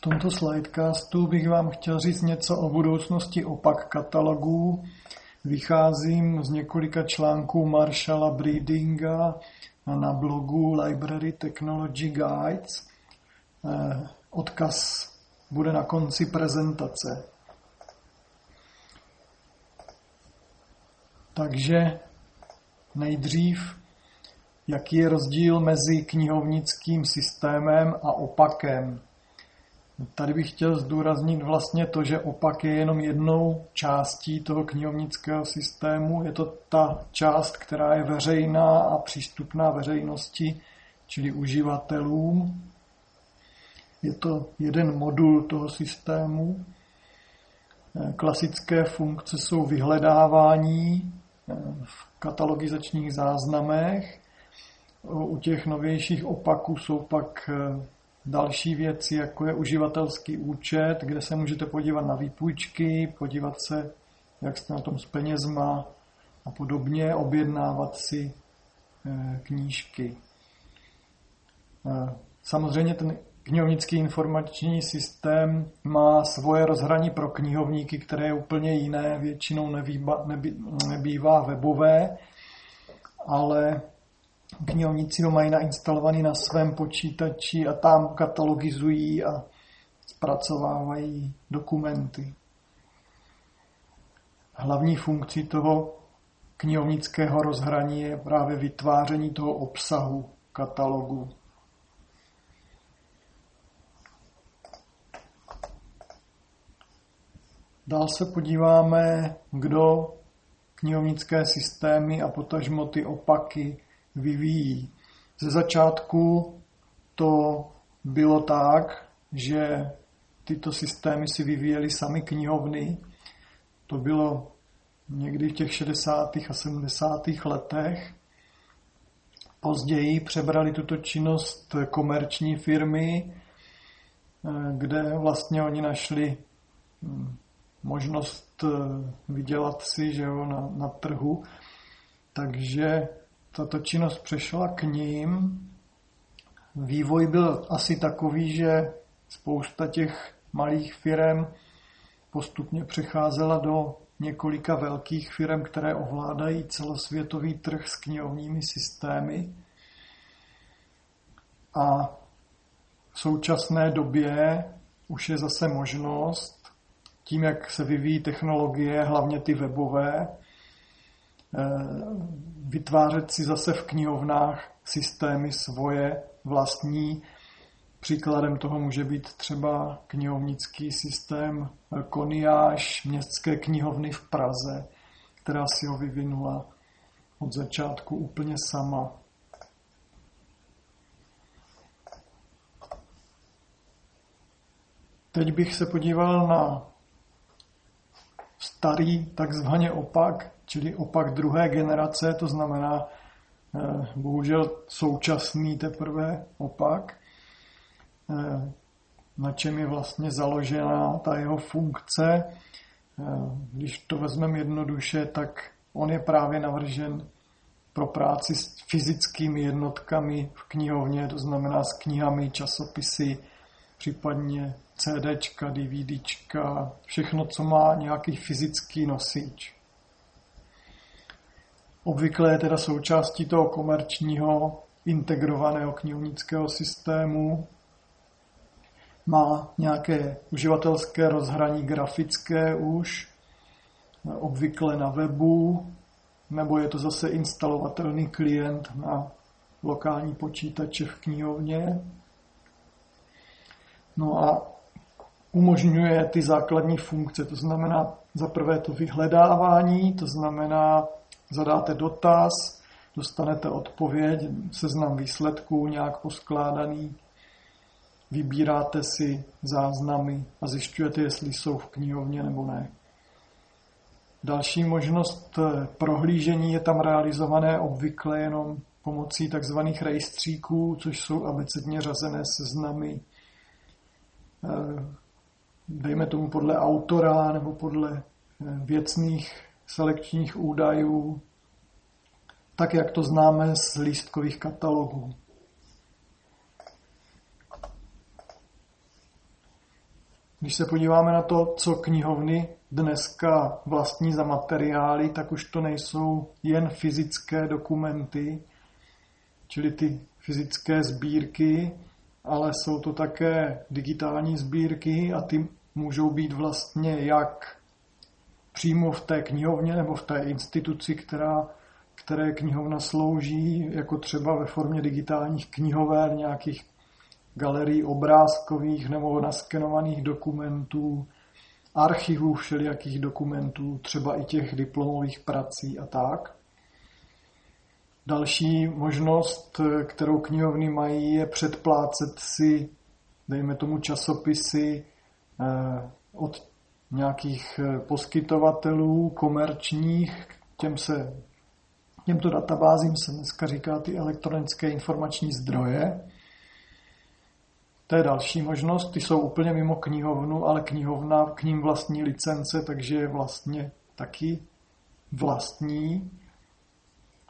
V tomto slidecastu bych vám chtěl říct něco o budoucnosti opak katalogů. Vycházím z několika článků Marshalla Breedinga na blogu Library Technology Guides. Eh, odkaz bude na konci prezentace. Takže nejdřív, jaký je rozdíl mezi knihovnickým systémem a opakem. Tady bych chtěl zdůraznit vlastně to, že opak je jenom jednou částí toho knihovnického systému. Je to ta část, která je veřejná a přístupná veřejnosti, čili uživatelům. Je to jeden modul toho systému. Klasické funkce jsou vyhledávání v katalogizačních záznamech. U těch novějších opaků jsou pak další věci, jako je uživatelský účet, kde se můžete podívat na výpůjčky, podívat se, jak jste na tom s penězma a podobně, objednávat si eh, knížky. Eh, samozřejmě ten knihovnický informační systém má svoje rozhraní pro knihovníky, které je úplně jiné, většinou nebývá, nebývá webové, ale knihovníci ho mají nainstalovaný na svém počítači a tam katalogizují a zpracovávají dokumenty. Hlavní funkcí toho knihovnického rozhraní je právě vytváření toho obsahu katalogu. Dál se podíváme, kdo knihovnické systémy a potažmo ty opaky vyvíjí. Ze začátku to bylo tak, že tyto systémy si vyvíjely sami knihovny. To bylo někdy v těch 60. a 70. letech. Později přebrali tuto činnost komerční firmy, kde vlastně oni našli hm, možnost vydělat si že jo, na, na trhu. Takže tato činnost přešla k ním. Vývoj byl asi takový, že spousta těch malých firm postupně přecházela do několika velkých firm, které ovládají celosvětový trh s knihovními systémy. A v současné době už je zase možnost, tím, jak se vyvíjí technologie, hlavně ty webové, vytvářet si zase v knihovnách systémy svoje vlastní. Příkladem toho může být třeba knihovnický systém Koniáž městské knihovny v Praze, která si ho vyvinula od začátku úplně sama. Teď bych se podíval na starý takzvaně opak čili opak druhé generace, to znamená eh, bohužel současný teprve opak, eh, na čem je vlastně založena ta jeho funkce. Eh, když to vezmeme jednoduše, tak on je právě navržen pro práci s fyzickými jednotkami v knihovně, to znamená s knihami, časopisy, případně CDčka, DVDčka, všechno, co má nějaký fyzický nosič. Obvykle je teda součástí toho komerčního integrovaného knihovnického systému. Má nějaké uživatelské rozhraní grafické už, obvykle na webu, nebo je to zase instalovatelný klient na lokální počítače v knihovně. No a umožňuje ty základní funkce, to znamená za prvé to vyhledávání, to znamená Zadáte dotaz, dostanete odpověď, seznam výsledků nějak poskládaný, vybíráte si záznamy a zjišťujete, jestli jsou v knihovně nebo ne. Další možnost prohlížení je tam realizované obvykle jenom pomocí tzv. rejstříků, což jsou abecedně řazené seznamy, eh, dejme tomu podle autora nebo podle eh, věcných selekčních údajů, tak jak to známe z lístkových katalogů. Když se podíváme na to, co knihovny dneska vlastní za materiály, tak už to nejsou jen fyzické dokumenty, čili ty fyzické sbírky, ale jsou to také digitální sbírky a ty můžou být vlastně jak přímo v té knihovně nebo v té instituci, která, které knihovna slouží, jako třeba ve formě digitálních knihoven, nějakých galerií obrázkových nebo naskenovaných dokumentů, archivů všelijakých dokumentů, třeba i těch diplomových prací a tak. Další možnost, kterou knihovny mají, je předplácet si, dejme tomu, časopisy eh, od nějakých eh, poskytovatelů komerčních, těm se, těmto databázím se dneska říká ty elektronické informační zdroje. To je další možnost, ty jsou úplně mimo knihovnu, ale knihovna k ním vlastní licence, takže je vlastně taky vlastní.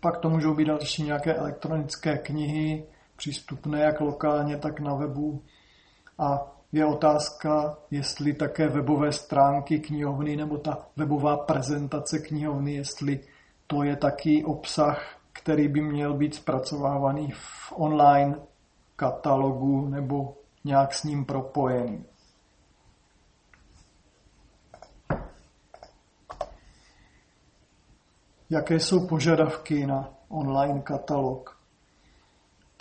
Pak to můžou být další nějaké elektronické knihy, přístupné jak lokálně, tak na webu. A je otázka, jestli také webové stránky knihovny nebo ta webová prezentace knihovny, jestli to je taky obsah, který by měl být zpracovávaný v online katalogu nebo nějak s ním propojený. Jaké jsou požadavky na online katalog?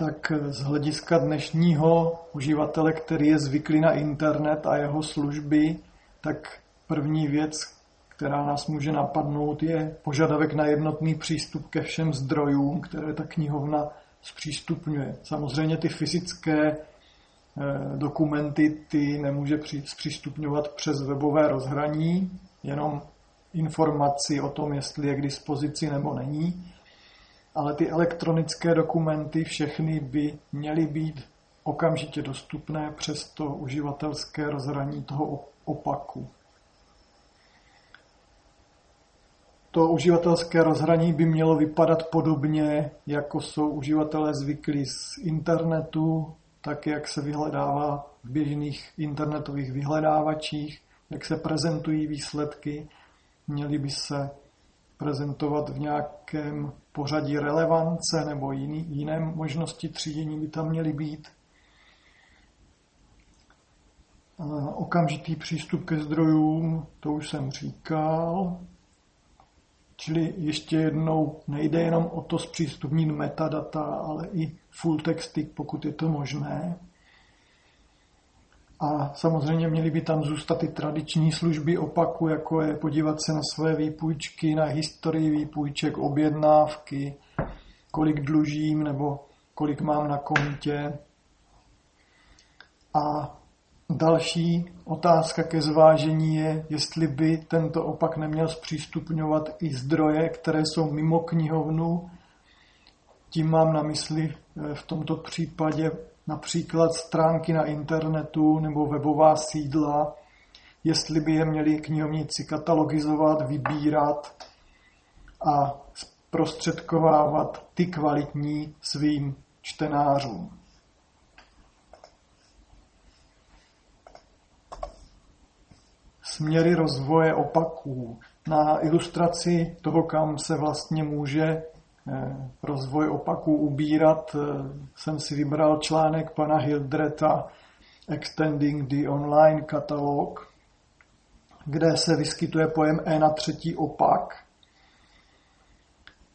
Tak z hlediska dnešního uživatele, který je zvyklý na internet a jeho služby, tak první věc, která nás může napadnout, je požadavek na jednotný přístup ke všem zdrojům, které ta knihovna zpřístupňuje. Samozřejmě ty fyzické Eh, dokumenty ty nemůže zpřístupňovat přes webové rozhraní, jenom informaci o tom, jestli je k dispozici nebo není, ale ty elektronické dokumenty všechny by měly být okamžitě dostupné přes to uživatelské rozhraní toho opaku. To uživatelské rozhraní by mělo vypadat podobně, jako jsou uživatelé zvyklí z internetu, tak jak se vyhledává v běžných internetových vyhledávačích, jak se prezentují výsledky, měly by se prezentovat v nějakém pořadí relevance nebo jiný, jiné možnosti třídění by tam měly být. Okamžitý přístup ke zdrojům, to už jsem říkal. Čili ještě jednou nejde jenom o to zpřístupnit metadata, ale i full texty, pokud je to možné. A samozřejmě měly by tam zůstat i tradiční služby opaku, jako je podívat se na své výpůjčky, na historii výpůjček, objednávky, kolik dlužím nebo kolik mám na kontě. A Další otázka ke zvážení je, jestli by tento opak neměl zpřístupňovat i zdroje, které jsou mimo knihovnu. Tím mám na mysli eh, v tomto případě například stránky na internetu nebo webová sídla, jestli by je měli knihovníci katalogizovat, vybírat a zprostředkovávat ty kvalitní svým čtenářům. směry rozvoje opaků. Na ilustraci toho, kam se vlastně může rozvoj opaků ubírat, eh, jsem si vybral článek pana Hildreta Extending the Online Catalog, kde se vyskytuje pojem E na třetí opak.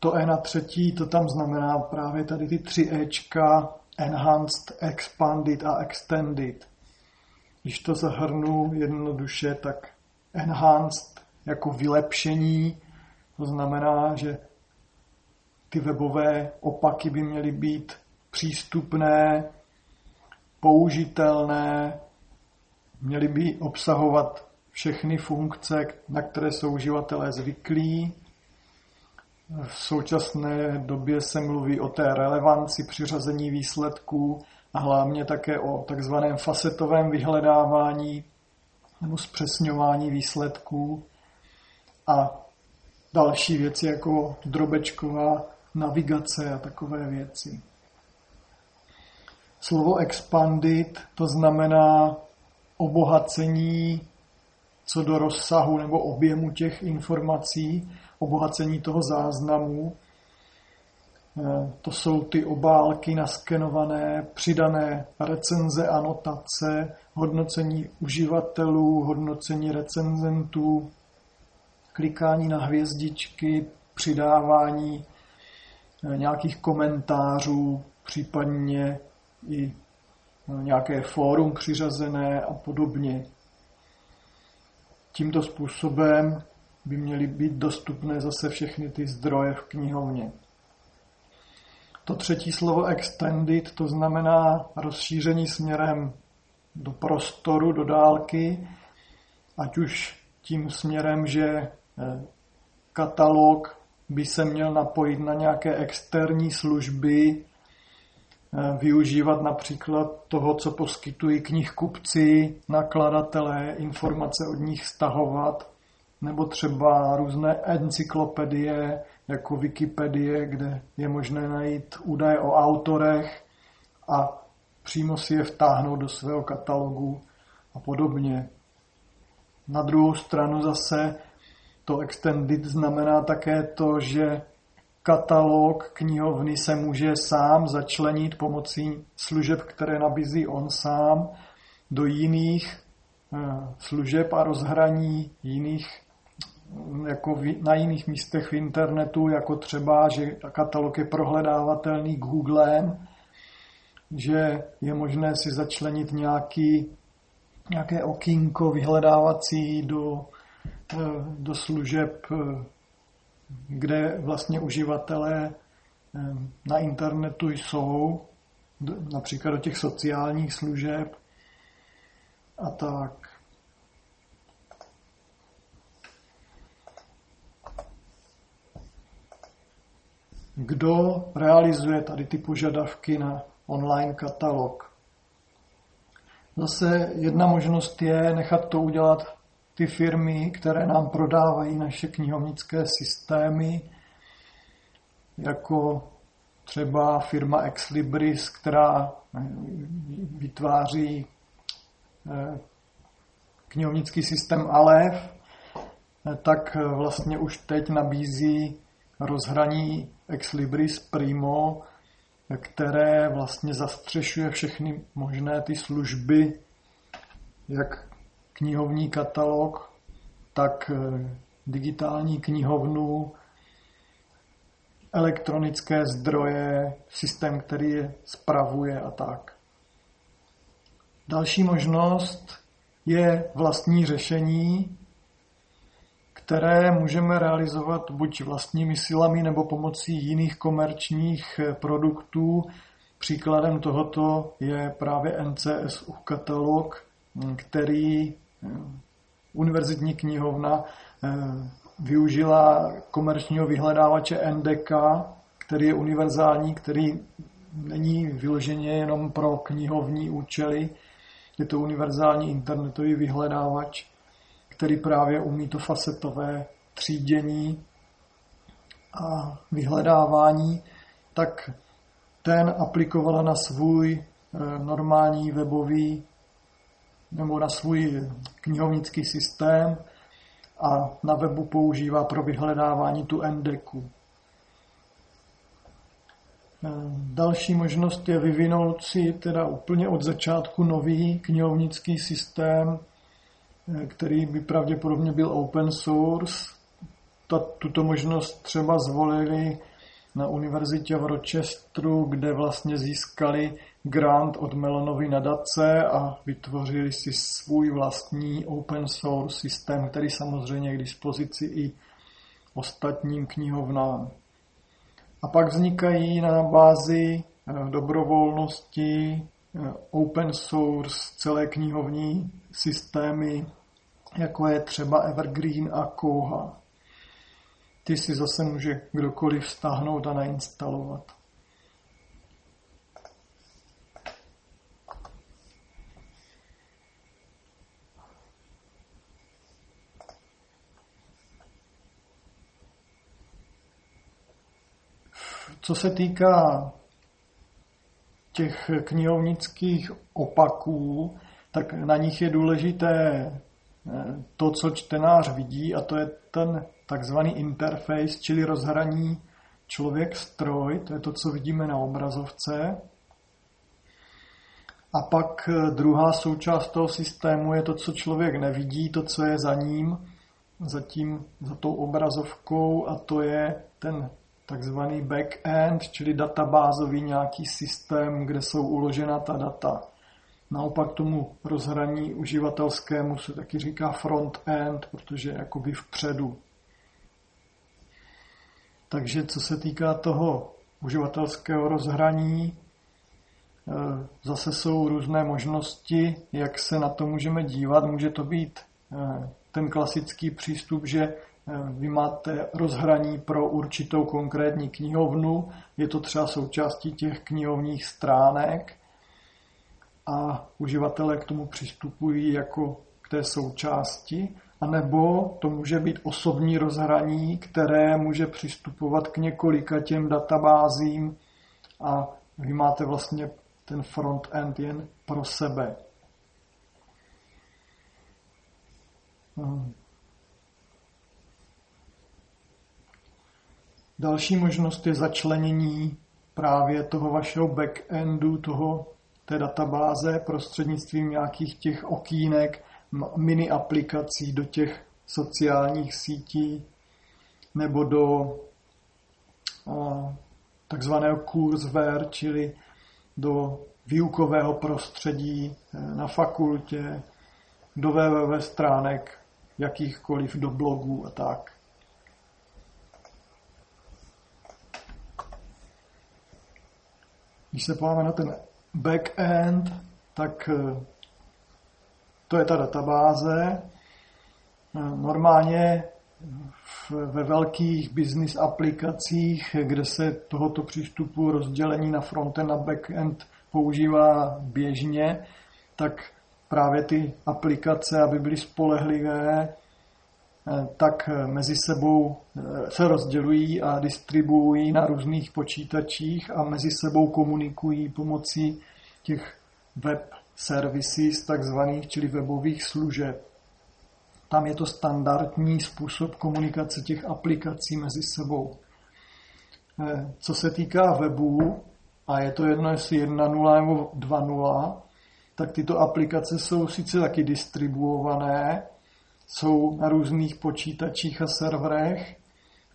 To E na třetí, to tam znamená právě tady ty tři Ečka, Enhanced, Expanded a Extended. Když to zahrnu jednoduše, tak enhanced jako vylepšení, to znamená, že ty webové opaky by měly být přístupné, použitelné, měly by obsahovat všechny funkce, na které jsou uživatelé zvyklí. V současné době se mluví o té relevanci přiřazení výsledků a hlavně také o takzvaném fasetovém vyhledávání nebo zpřesňování výsledků a další věci jako drobečková navigace a takové věci. Slovo expandit to znamená obohacení co do rozsahu nebo objemu těch informací, obohacení toho záznamu. Eh, to jsou ty obálky naskenované, přidané recenze, anotace, hodnocení uživatelů, hodnocení recenzentů, klikání na hvězdičky, přidávání nějakých komentářů, případně i eh, nějaké fórum přiřazené a podobně. Tímto způsobem by měly být dostupné zase všechny ty zdroje v knihovně. To třetí slovo extended, to znamená rozšíření směrem do prostoru, do dálky, ať už tím směrem, že eh, katalog by se měl napojit na nějaké externí služby, eh, využívat například toho, co poskytují knihkupci, nakladatelé, informace od nich stahovat, nebo třeba různé encyklopedie, jako Wikipedie, kde je možné najít údaje o autorech a přímo si je vtáhnout do svého katalogu a podobně. Na druhou stranu zase to extended znamená také to, že katalog knihovny se může sám začlenit pomocí služeb, které nabízí on sám, do jiných eh, služeb a rozhraní jiných jako na jiných místech v internetu, jako třeba, že katalog je prohledávatelný Googlem, že je možné si začlenit nějaký, nějaké okýnko vyhledávací do, do služeb, eh, kde vlastně uživatelé eh, na internetu jsou, například do těch sociálních služeb a tak. Kdo realizuje tady ty požadavky na online katalog. Zase jedna možnost je nechat to udělat ty firmy, které nám prodávají naše knihovnické systémy, jako třeba firma Exlibris, která vytváří eh, knihovnický systém Aleph, tak vlastně už teď nabízí rozhraní Exlibris Primo, které vlastně zastřešuje všechny možné ty služby, jak knihovní katalog, tak eh, digitální knihovnu, elektronické zdroje, systém, který je spravuje a tak. Další možnost je vlastní řešení, které můžeme realizovat buď vlastními silami nebo pomocí jiných komerčních eh, produktů. Příkladem tohoto je právě NCSU katalog, hm, který univerzitní knihovna eh, využila komerčního vyhledávače NDK, který je univerzální, který není vyloženě jenom pro knihovní účely. Je to univerzální internetový vyhledávač, který právě umí to facetové třídění a vyhledávání, tak ten aplikovala na svůj eh, normální webový nebo na svůj knihovnický systém a na webu používá pro vyhledávání tu endeku. Eh, další možnost je vyvinout si teda úplně od začátku nový knihovnický systém, který by pravděpodobně byl open source. Tuto možnost třeba zvolili na univerzitě v Rochesteru, kde vlastně získali grant od Melonovy nadace a vytvořili si svůj vlastní open source systém, který samozřejmě je k dispozici i ostatním knihovnám. A pak vznikají na bázi eh, dobrovolnosti eh, open source celé knihovní systémy, jako je třeba Evergreen a Koha. Ty si zase může kdokoliv stáhnout a nainstalovat. Co se týká těch knihovnických opaků, tak na nich je důležité eh, to, co čtenář vidí, a to je ten takzvaný interface, čili rozhraní člověk-stroj, to je to, co vidíme na obrazovce. A pak eh, druhá součást toho systému je to, co člověk nevidí, to, co je za ním, za, tím, za tou obrazovkou, a to je ten takzvaný back-end, čili databázový nějaký systém, kde jsou uložena ta data. Naopak tomu rozhraní uživatelskému se taky říká front-end, protože je jakoby vpředu. Takže co se týká toho uživatelského rozhraní, eh, zase jsou různé možnosti, jak se na to můžeme dívat. Může to být eh, ten klasický přístup, že vy máte rozhraní pro určitou konkrétní knihovnu, je to třeba součástí těch knihovních stránek a uživatelé k tomu přistupují jako k té součásti, anebo to může být osobní rozhraní, které může přistupovat k několika těm databázím a vy máte vlastně ten front-end jen pro sebe. Hmm. Další možnost je začlenění právě toho vašeho backendu, toho, té databáze prostřednictvím nějakých těch okýnek, mini aplikací do těch sociálních sítí nebo do takzvaného courseware, čili do výukového prostředí e, na fakultě, do www stránek jakýchkoliv do blogů a tak. Když se podíváme na ten backend, tak eh, to je ta databáze. Eh, normálně ve velkých business aplikacích, kde se tohoto přístupu rozdělení na frontend a backend používá běžně, tak právě ty aplikace, aby byly spolehlivé, eh, tak eh, mezi sebou eh, se rozdělují a distribuují na různých počítačích a mezi sebou komunikují pomocí těch web services, takzvaných, čili webových služeb. Tam je to standardní způsob komunikace těch aplikací mezi sebou. Co se týká webu, a je to jedno, jestli 1.0 nebo 2.0, tak tyto aplikace jsou sice taky distribuované, jsou na různých počítačích a serverech,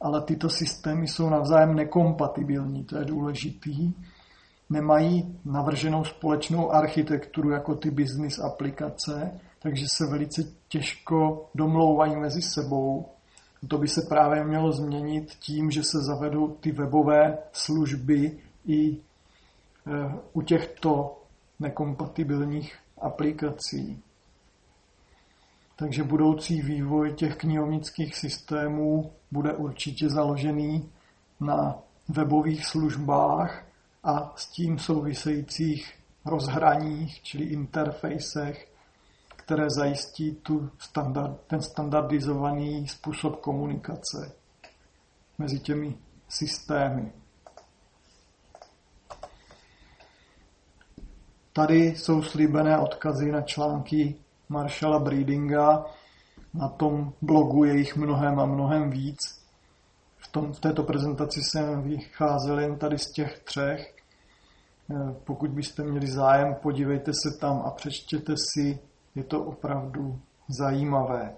ale tyto systémy jsou navzájem nekompatibilní, to je důležitý. Nemají navrženou společnou architekturu jako ty business aplikace, takže se velice těžko domlouvají mezi sebou. To by se právě mělo změnit tím, že se zavedou ty webové služby i eh, u těchto nekompatibilních aplikací. Takže budoucí vývoj těch knihovnických systémů bude určitě založený na webových službách a s tím souvisejících rozhraních, čili interfejsech, které zajistí tu standard, ten standardizovaný způsob komunikace mezi těmi systémy. Tady jsou slíbené odkazy na články Marshalla Breedinga, na tom blogu je jich mnohem a mnohem víc. V, tom, v této prezentaci jsem vycházel jen tady z těch třech. Eh, pokud byste měli zájem, podívejte se tam a přečtěte si, je to opravdu zajímavé.